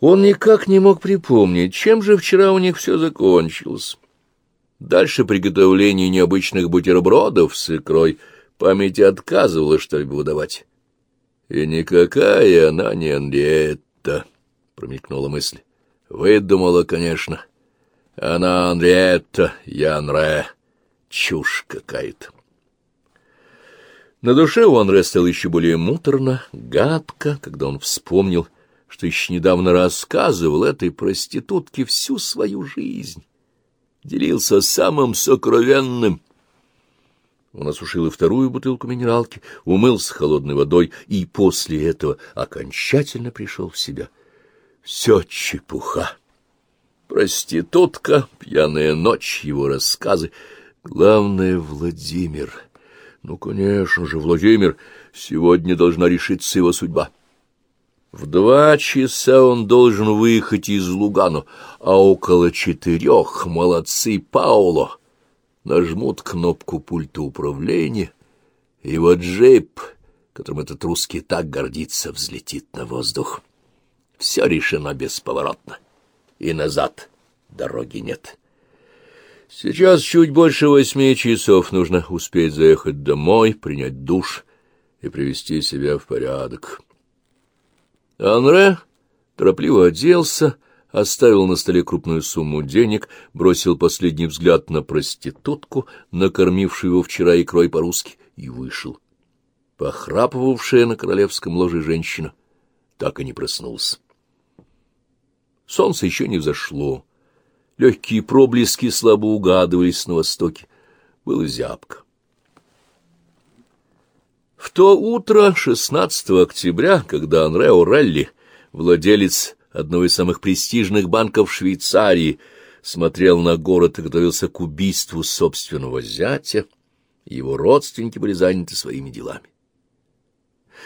Он никак не мог припомнить, чем же вчера у них все закончилось. Дальше приготовление необычных бутербродов с икрой памяти отказывала что-либо выдавать. И никакая она не Анриетта, — промелькнула мысль. Выдумала, конечно. Она Анриетта, я Анре. Чушь какая-то. На душе у Анре стало еще более муторно, гадко, когда он вспомнил, что еще недавно рассказывал этой проститутке всю свою жизнь. Делился самым сокровенным. Он осушил и вторую бутылку минералки, умылся холодной водой и после этого окончательно пришел в себя. Все чепуха. Проститутка, пьяная ночь, его рассказы. Главное — Владимир — ну, конечно же, Владимир, сегодня должна решиться его судьба. В два часа он должен выехать из Лугану, а около четырех молодцы Пауло нажмут кнопку пульта управления, и вот джип, которым этот русский так гордится, взлетит на воздух. Все решено бесповоротно, и назад дороги нет. Сейчас чуть больше восьми часов нужно успеть заехать домой, принять душ и привести себя в порядок. Анре торопливо оделся, оставил на столе крупную сумму денег, бросил последний взгляд на проститутку, накормившую его вчера икрой по-русски, и вышел. Похрапывавшая на королевском ложе женщина так и не проснулась. Солнце еще не взошло. Легкие проблески слабо угадывались на востоке. Было зябко. В то утро, 16 октября, когда Анре Орелли, владелец одного из самых престижных банков Швейцарии, смотрел на город и готовился к убийству собственного зятя, его родственники были заняты своими делами.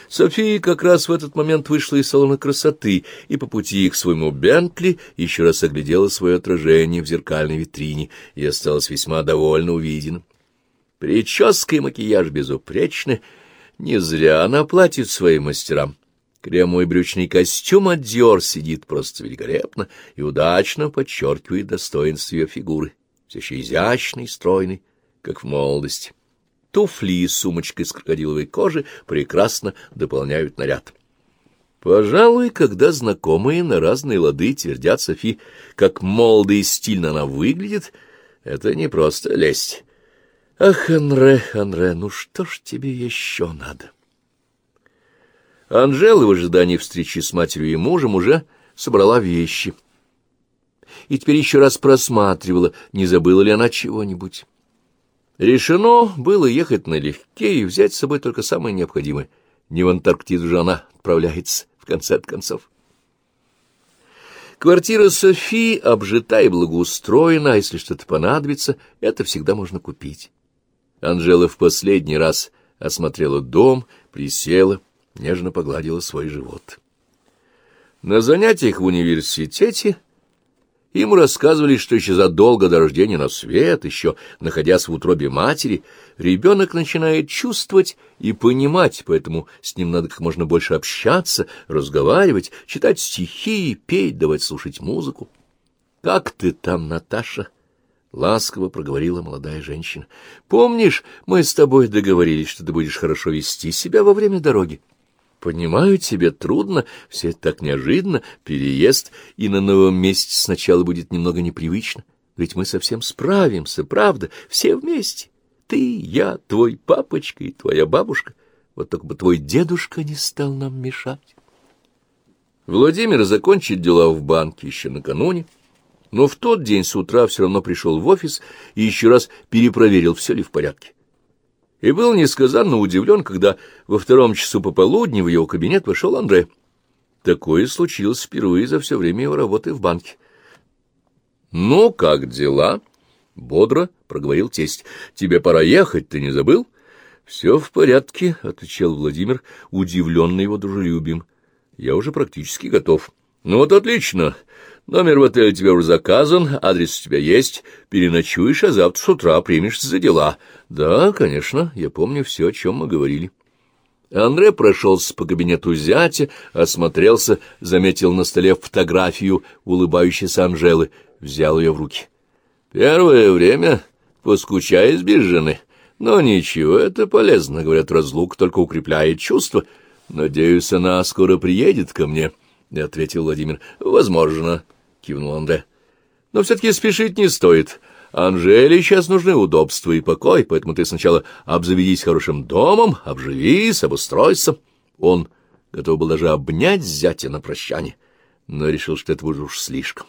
София как раз в этот момент вышла из салона красоты и по пути к своему Бентли еще раз оглядела свое отражение в зеркальной витрине и осталась весьма довольна увиденным. Прическа и макияж безупречны, не зря она платит своим мастерам. Кремовый брючный костюм от Диор сидит просто великолепно и удачно подчеркивает достоинство ее фигуры, все еще изящный и стройный, как в молодости. Туфли с сумочкой из крокодиловой кожи прекрасно дополняют наряд. Пожалуй, когда знакомые на разные лады твердят Софи, как молодо и стильно она выглядит, это не просто лесть. Ах, Анре, Анре, ну что ж тебе еще надо? Анжела в ожидании встречи с матерью и мужем уже собрала вещи. И теперь еще раз просматривала, не забыла ли она чего-нибудь. Решено было ехать налегке и взять с собой только самое необходимое. Не в Антарктиду же она отправляется, в конце концов. Квартира Софии обжита и благоустроена, а если что-то понадобится, это всегда можно купить. Анжела в последний раз осмотрела дом, присела, нежно погладила свой живот. На занятиях в университете им рассказывали, что еще задолго до рождения на свет, еще находясь в утробе матери, ребенок начинает чувствовать и понимать, поэтому с ним надо как можно больше общаться, разговаривать, читать стихи, петь, давать слушать музыку. «Как ты там, Наташа?» — ласково проговорила молодая женщина. «Помнишь, мы с тобой договорились, что ты будешь хорошо вести себя во время дороги?» Понимаю, тебе трудно, все так неожиданно, переезд, и на новом месте сначала будет немного непривычно. Ведь мы совсем справимся, правда, все вместе. Ты, я, твой папочка и твоя бабушка. Вот только бы твой дедушка не стал нам мешать. Владимир закончит дела в банке еще накануне, но в тот день с утра все равно пришел в офис и еще раз перепроверил, все ли в порядке и был несказанно удивлен, когда во втором часу пополудни в его кабинет вошел Андре. Такое случилось впервые за все время его работы в банке. «Ну, как дела?» — бодро проговорил тесть. «Тебе пора ехать, ты не забыл?» «Все в порядке», — отвечал Владимир, удивленный его дружелюбием. «Я уже практически готов». «Ну вот отлично. Номер в отеле тебе уже заказан, адрес у тебя есть. Переночуешь, а завтра с утра примешься за дела. Да, конечно, я помню все, о чем мы говорили. Андре прошелся по кабинету зятя, осмотрелся, заметил на столе фотографию улыбающейся Анжелы, взял ее в руки. Первое время поскучаясь без жены. Но ничего, это полезно, говорят, разлук только укрепляет чувства. Надеюсь, она скоро приедет ко мне, — ответил Владимир. — Возможно, — кивнул Андре. — Но все-таки спешить не стоит. — Анжеле сейчас нужны удобства и покой, поэтому ты сначала обзаведись хорошим домом, обживись, обустройся. Он готов был даже обнять зятя на прощание, но решил, что это будет уж слишком.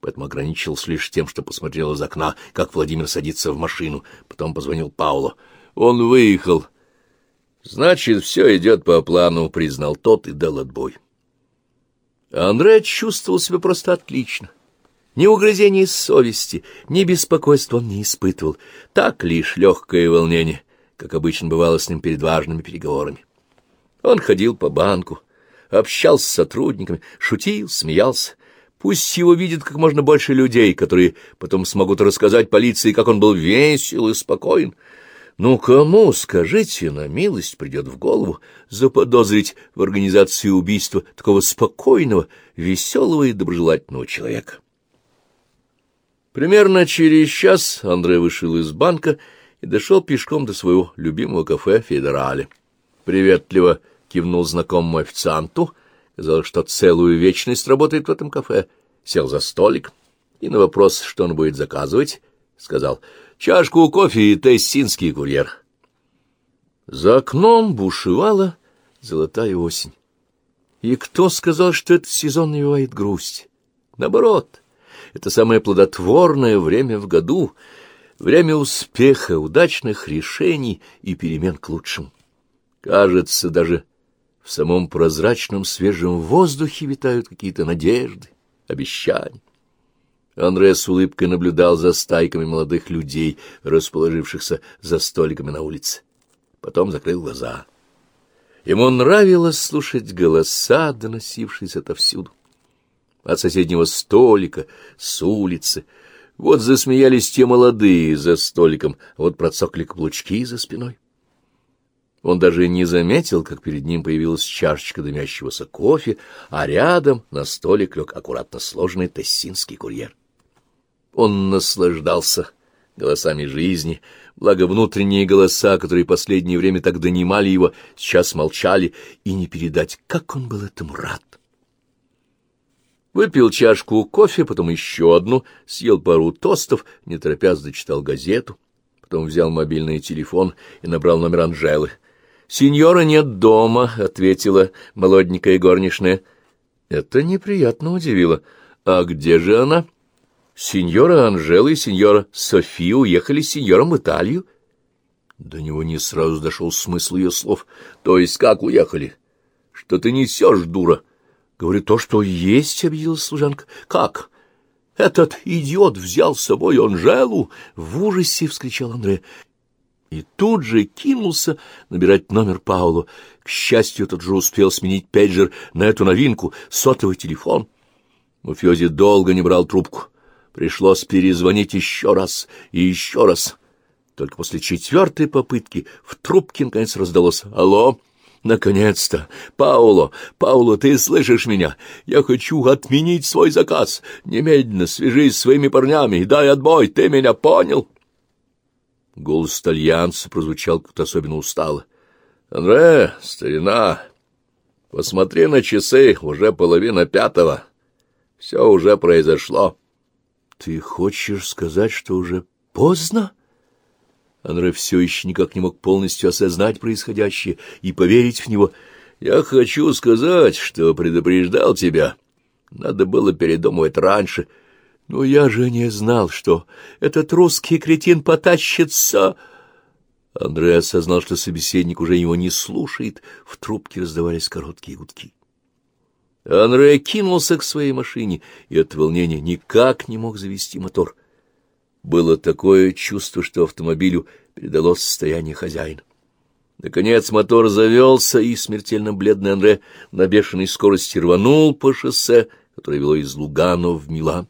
Поэтому ограничился лишь тем, что посмотрел из окна, как Владимир садится в машину. Потом позвонил Паулу. Он выехал. Значит, все идет по плану, признал тот и дал отбой. Андрей чувствовал себя просто отлично. Ни угрызений совести, ни беспокойства он не испытывал, так лишь легкое волнение, как обычно бывало с ним перед важными переговорами. Он ходил по банку, общался с сотрудниками, шутил, смеялся. Пусть его видит как можно больше людей, которые потом смогут рассказать полиции, как он был весел и спокоен. Ну, кому, скажите, на милость придет в голову заподозрить в организации убийства такого спокойного, веселого и доброжелательного человека? Примерно через час Андрей вышел из банка и дошел пешком до своего любимого кафе «Федерале». Приветливо кивнул знакомому официанту, казалось, что целую вечность работает в этом кафе, сел за столик и на вопрос, что он будет заказывать, сказал «Чашку кофе и тессинский курьер». За окном бушевала золотая осень. И кто сказал, что этот сезон навевает грусть? Наоборот — это самое плодотворное время в году, время успеха, удачных решений и перемен к лучшему. Кажется, даже в самом прозрачном свежем воздухе витают какие-то надежды, обещания. Андре с улыбкой наблюдал за стайками молодых людей, расположившихся за столиками на улице. Потом закрыл глаза. Ему нравилось слушать голоса, доносившиеся отовсюду от соседнего столика, с улицы. Вот засмеялись те молодые за столиком, вот процокли каблучки за спиной. Он даже не заметил, как перед ним появилась чашечка дымящегося кофе, а рядом на столик лег аккуратно сложенный тессинский курьер. Он наслаждался голосами жизни, благо внутренние голоса, которые последнее время так донимали его, сейчас молчали, и не передать, как он был этому рад. Выпил чашку кофе, потом еще одну, съел пару тостов, не торопясь зачитал газету, потом взял мобильный телефон и набрал номер Анжелы. «Сеньора нет дома», — ответила молоденькая горничная. Это неприятно удивило. «А где же она?» «Сеньора Анжела и сеньора София уехали с сеньором в Италию». До него не сразу дошел смысл ее слов. «То есть как уехали? Что ты несешь, дура?» — Говорю, то, что есть, — объявила служанка. — Как? Этот идиот взял с собой Анжелу? — в ужасе вскричал Андре. И тут же кинулся набирать номер Паулу. К счастью, тот же успел сменить пейджер на эту новинку — сотовый телефон. Мафиози долго не брал трубку. Пришлось перезвонить еще раз и еще раз. Только после четвертой попытки в трубке наконец раздалось «Алло!» Наконец-то! Пауло, Пауло, ты слышишь меня? Я хочу отменить свой заказ. Немедленно свяжись с своими парнями и дай отбой. Ты меня понял? Голос итальянца прозвучал как-то особенно устало. — Андре, старина, посмотри на часы, уже половина пятого. Все уже произошло. — Ты хочешь сказать, что уже поздно? — Анре все еще никак не мог полностью осознать происходящее и поверить в него. «Я хочу сказать, что предупреждал тебя. Надо было передумывать раньше. Но я же не знал, что этот русский кретин потащится...» Андрей осознал, что собеседник уже его не слушает. В трубке раздавались короткие гудки. Андрей кинулся к своей машине и от волнения никак не мог завести мотор. Было такое чувство, что автомобилю передалось состояние хозяина. Наконец мотор завелся, и смертельно бледный Андре на бешеной скорости рванул по шоссе, которое вело из Лугано в Милан.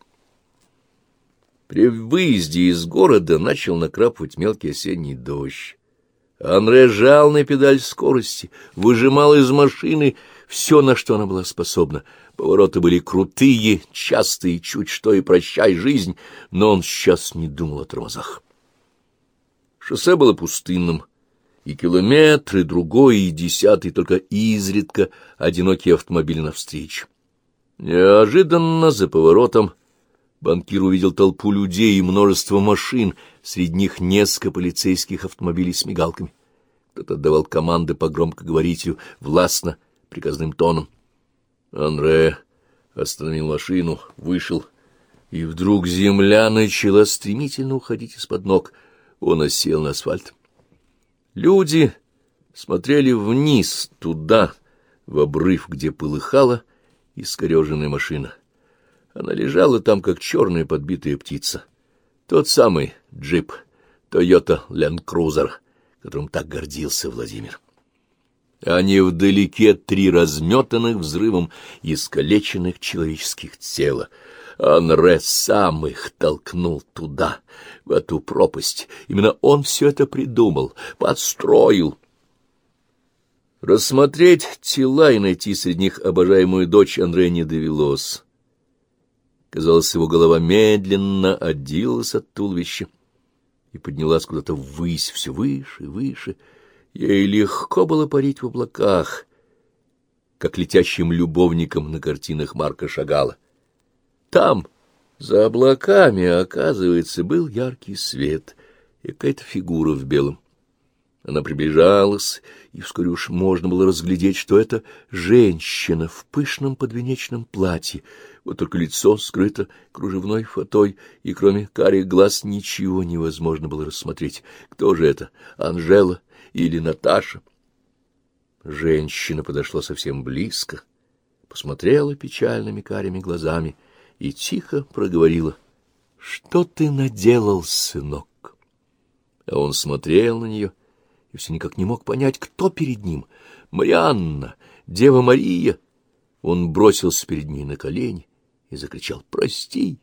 При выезде из города начал накрапывать мелкий осенний дождь. Анре жал на педаль скорости, выжимал из машины все, на что она была способна. Повороты были крутые, частые, чуть что и прощай жизнь, но он сейчас не думал о тормозах. Шоссе было пустынным, и километры, другой и десятый, только изредка одинокий автомобиль навстречу. Неожиданно за поворотом банкир увидел толпу людей и множество машин, среди них несколько полицейских автомобилей с мигалками. Кто-то отдавал команды по громкоговорителю, властно, приказным тоном. Андре остановил машину, вышел, и вдруг земля начала стремительно уходить из-под ног. Он осел на асфальт. Люди смотрели вниз, туда, в обрыв, где полыхала искореженная машина. Она лежала там, как черная подбитая птица. Тот самый джип, Toyota Land Cruiser, которым так гордился Владимир. А невдалеке три разметанных взрывом искалеченных человеческих тела. Анре сам их толкнул туда, в эту пропасть. Именно он все это придумал, подстроил. Рассмотреть тела и найти среди них обожаемую дочь Андрея не довелось. Казалось, его голова медленно отделилась от туловища и поднялась куда-то ввысь, все выше и выше. Ей легко было парить в облаках, как летящим любовником на картинах Марка Шагала. Там, за облаками, оказывается, был яркий свет и какая-то фигура в белом. Она приближалась, и вскоре уж можно было разглядеть, что это женщина в пышном подвенечном платье, вот только лицо скрыто кружевной фатой, и кроме карих глаз ничего невозможно было рассмотреть. Кто же это, Анжела или Наташа? Женщина подошла совсем близко, посмотрела печальными карими глазами и тихо проговорила. — Что ты наделал, сынок? А он смотрел на нее и все никак не мог понять, кто перед ним. Марианна, Дева Мария. Он бросился перед ней на колени и закричал «Прости,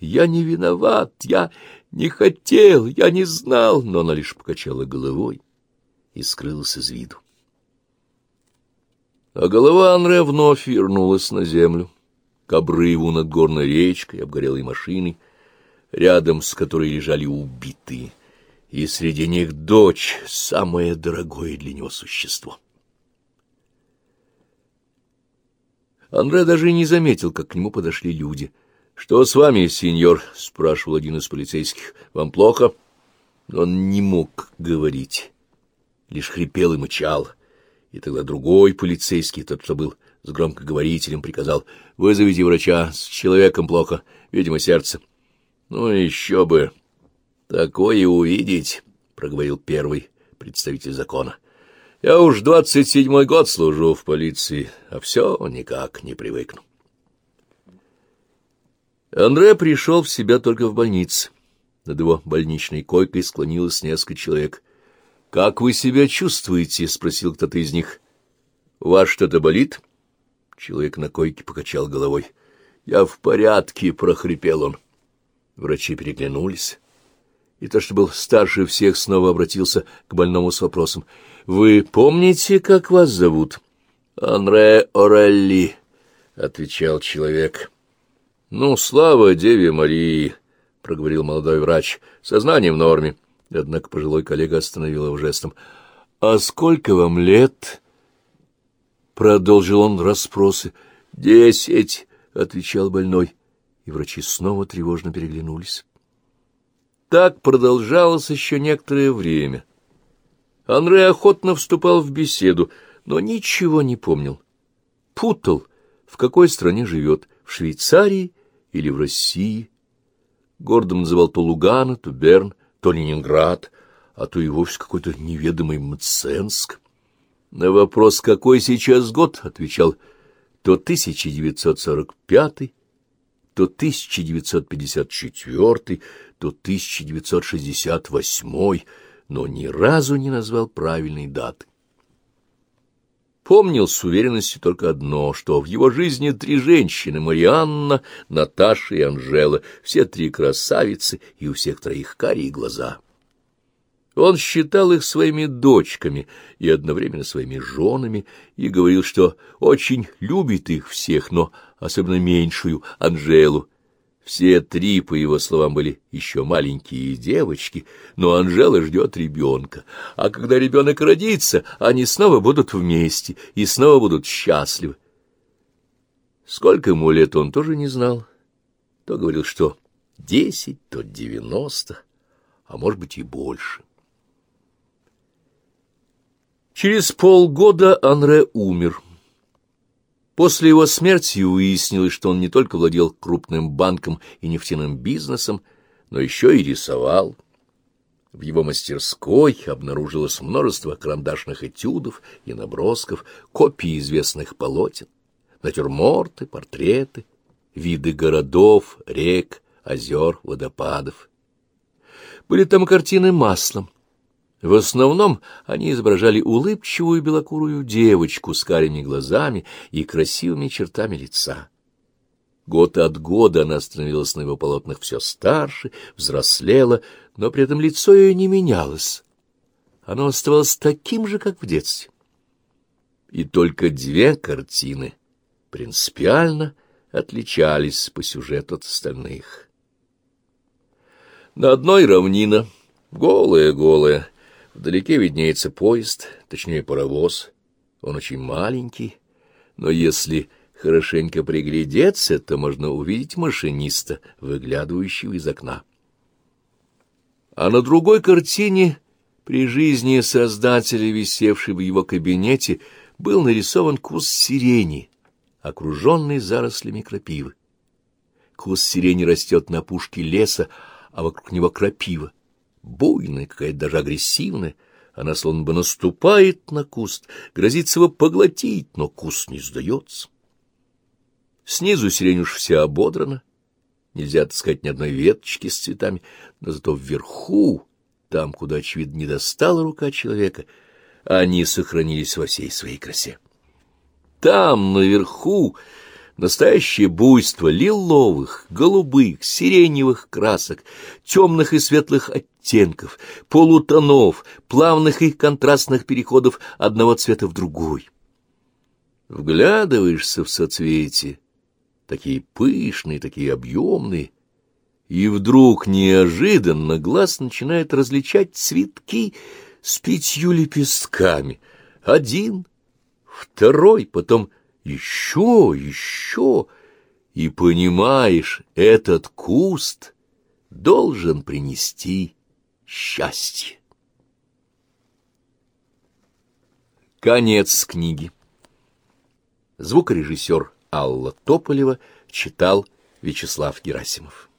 я не виноват, я не хотел, я не знал», но она лишь покачала головой и скрылась из виду. А голова Анре вновь вернулась на землю, к обрыву над горной речкой, обгорелой машиной, рядом с которой лежали убитые, и среди них дочь, самое дорогое для него существо. Андре даже не заметил, как к нему подошли люди. — Что с вами, сеньор? — спрашивал один из полицейских. — Вам плохо? Он не мог говорить, лишь хрипел и мычал. И тогда другой полицейский, тот, что был с громкоговорителем, приказал «Вызовите врача, с человеком плохо, видимо, сердце». «Ну, еще бы! Такое увидеть!» — проговорил первый представитель закона. Я уж двадцать седьмой год служу в полиции, а все никак не привыкну. Андре пришел в себя только в больнице. Над его больничной койкой склонилось несколько человек. — Как вы себя чувствуете? — спросил кто-то из них. — У вас что-то болит? Человек на койке покачал головой. — Я в порядке, — прохрипел он. Врачи переглянулись. И то, что был старше всех, снова обратился к больному с вопросом —— Вы помните, как вас зовут? — Анре Орелли, — отвечал человек. — Ну, слава Деве Марии, — проговорил молодой врач. — Сознание в норме. Однако пожилой коллега остановил его жестом. — А сколько вам лет? — продолжил он расспросы. — Десять, — отвечал больной. И врачи снова тревожно переглянулись. Так продолжалось еще некоторое время. — Анре охотно вступал в беседу, но ничего не помнил. Путал, в какой стране живет, в Швейцарии или в России. Гордо называл то Лугана, то Берн, то Ленинград, а то и вовсе какой-то неведомый Мценск. На вопрос, какой сейчас год, отвечал то 1945, то 1954, то 1968, но ни разу не назвал правильной даты. Помнил с уверенностью только одно, что в его жизни три женщины — Марианна, Наташа и Анжела, все три красавицы, и у всех троих карие глаза. Он считал их своими дочками и одновременно своими женами и говорил, что очень любит их всех, но особенно меньшую, Анжелу. Все три, по его словам, были еще маленькие девочки, но Анжела ждет ребенка. А когда ребенок родится, они снова будут вместе и снова будут счастливы. Сколько ему лет он тоже не знал. То говорил, что десять, то девяносто, а может быть и больше. Через полгода Анре умер. После его смерти выяснилось, что он не только владел крупным банком и нефтяным бизнесом, но еще и рисовал. В его мастерской обнаружилось множество карандашных этюдов и набросков, копий известных полотен, натюрморты, портреты, виды городов, рек, озер, водопадов. Были там картины маслом, в основном они изображали улыбчивую белокурую девочку с карими глазами и красивыми чертами лица. Год от года она становилась на его полотнах все старше, взрослела, но при этом лицо ее не менялось. Оно оставалось таким же, как в детстве. И только две картины принципиально отличались по сюжету от остальных. На одной равнина, голая-голая, Вдалеке виднеется поезд, точнее паровоз. Он очень маленький, но если хорошенько приглядеться, то можно увидеть машиниста, выглядывающего из окна. А на другой картине, при жизни создателя, висевшей в его кабинете, был нарисован куст сирени, окруженный зарослями крапивы. Куст сирени растет на пушке леса, а вокруг него крапива буйная, какая-то даже агрессивная. Она словно бы наступает на куст, грозится его поглотить, но куст не сдается. Снизу сирень уж вся ободрана, нельзя отыскать ни одной веточки с цветами, но зато вверху, там, куда, очевидно, не достала рука человека, они сохранились во всей своей красе. Там, наверху, Настоящее буйство лиловых, голубых, сиреневых красок, темных и светлых оттенков, полутонов, плавных и контрастных переходов одного цвета в другой. Вглядываешься в соцветие, такие пышные, такие объемные, и вдруг неожиданно глаз начинает различать цветки с пятью лепестками. Один, второй, потом еще, еще, и понимаешь, этот куст должен принести счастье. Конец книги. Звукорежиссер Алла Тополева читал Вячеслав Герасимов.